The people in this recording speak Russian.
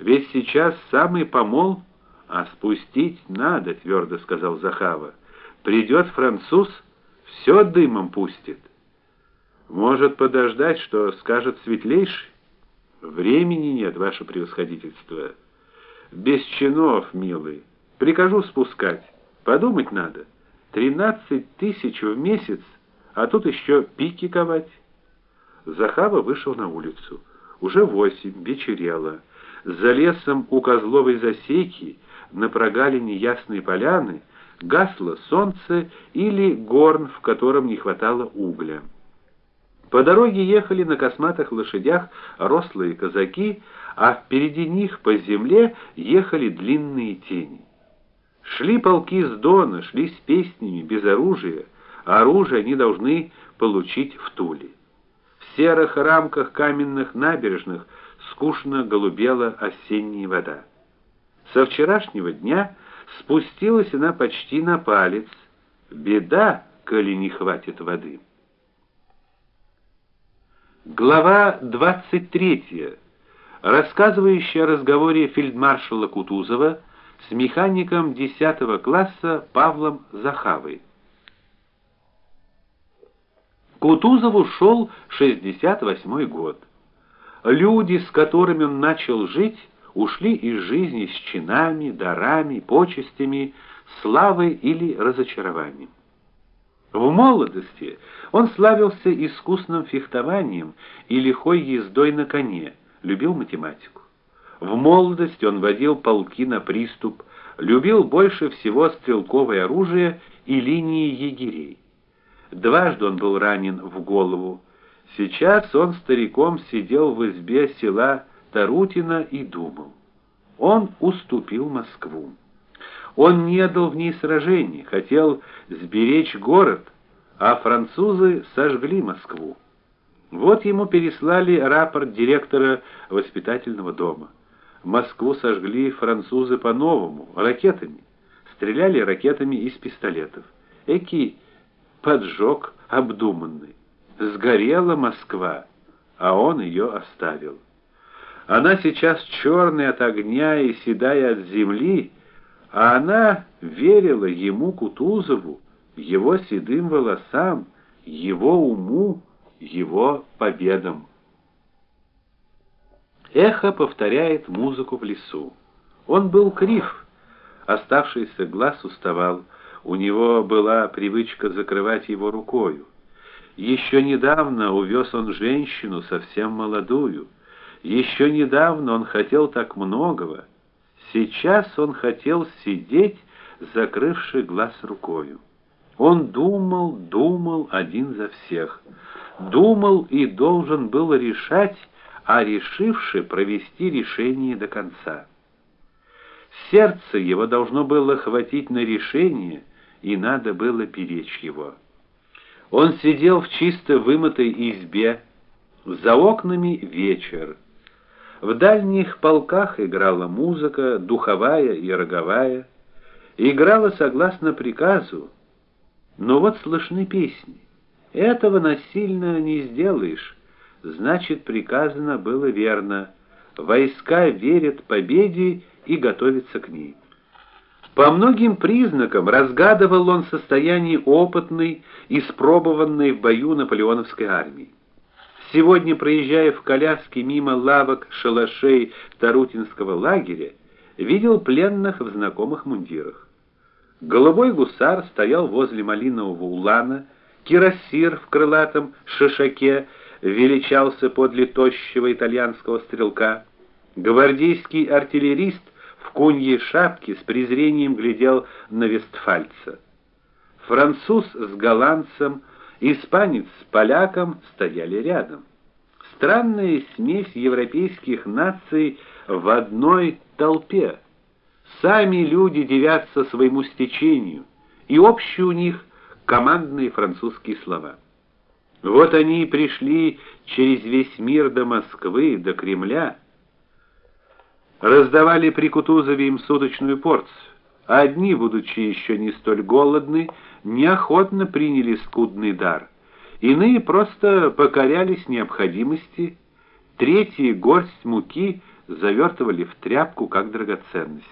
Ведь сейчас самый помол, а спустить надо, твердо сказал Захава. Придет француз, все дымом пустит. Может подождать, что скажет светлейший? Времени нет, ваше превосходительство. Без чинов, милый. Прикажу спускать. Подумать надо. Тринадцать тысяч в месяц, а тут еще пики ковать. Захава вышел на улицу. Уже восемь, вечерело. За лесом у Козловой засеки, на прогалине Ясной поляны, гасло солнце или горн, в котором не хватало угля. По дороге ехали на косматых лошадях рослые казаки, а впереди них по земле ехали длинные тени. Шли полки с Дона, шли с песнями, без оружия, а оружие они должны получить в Туле. В серых рамках каменных набережных скучно голубела осенняя вода. Со вчерашнего дня спустилась она почти на палец. Беда, коли не хватит воды. Глава 23, рассказывающая о разговоре фельдмаршала Кутузова с механиком 10 класса Павлом Захавой. Кутузову шел 68 год. Люди, с которыми он начал жить, ушли из жизни с чинами, дарами, почестями, славой или разочарованием. В молодости он славился искусным фехтованием и лихой ездой на коне, любил математику. В молодости он водил полки на приступ, любил больше всего стрелковое оружие и линии егерей. Дважды он был ранен в голову. Сейчас он стариком сидел в избе села Тарутино и думал. Он уступил Москву. Он не дал в ней сражений, хотел сберечь город, а французы сожгли Москву. Вот ему переслали рапорт директора воспитательного дома. Москву сожгли французы по-новому, ракетами. Стреляли ракетами из пистолетов. Эки поджог обдуманный. Сгорела Москва, а он ее оставил. Она сейчас черная от огня и седая от земли, а она верила ему Кутузову, его седым волосам, его уму, его победам. Эхо повторяет музыку в лесу. Он был крив, оставшийся глаз уставал. У него была привычка закрывать его рукой. Еще недавно увез он женщину совсем молодую. Еще недавно он хотел так многого. Сейчас он хотел сидеть, закрывший глаз рукой. Он думал, думал один за всех. Думал и должен был решать, а решивший провести решение до конца. Сердце его должно было хватить на решение, и надо было беречь его. Он сидел в чисто вымытой избе, за окнами вечер. В дальних полках играла музыка, духовая и роговая, играла согласно приказу. Но вот слышны песни. Этого насильно не сделаешь. Значит, приказано было верно. Войска верят победе и готовятся к ней. По многим признакам разгадывал он состояние опытной, испробованной в бою наполеоновской армии. Сегодня, проезжая в коляске мимо лавок, шалашей Тарутинского лагеря, видел пленных в знакомых мундирах. Голубой гусар стоял возле малинового улана, кирасир в крылатом шишаке величался подле тощего итальянского стрелка, гвардейский артиллерист в куньей шапке с презрением глядел на вестфальца. Француз с голландцем Испанец с поляком стояли рядом. Странная смесь европейских наций в одной толпе. Сами люди девятся своему стечению, и общие у них командные французские слова. Вот они и пришли через весь мир до Москвы, до Кремля. Раздавали при Кутузове им суточную порцию. Одни, будучи еще не столь голодны, неохотно приняли скудный дар. Иные просто покорялись необходимости, третьи горсть муки завертывали в тряпку как драгоценность.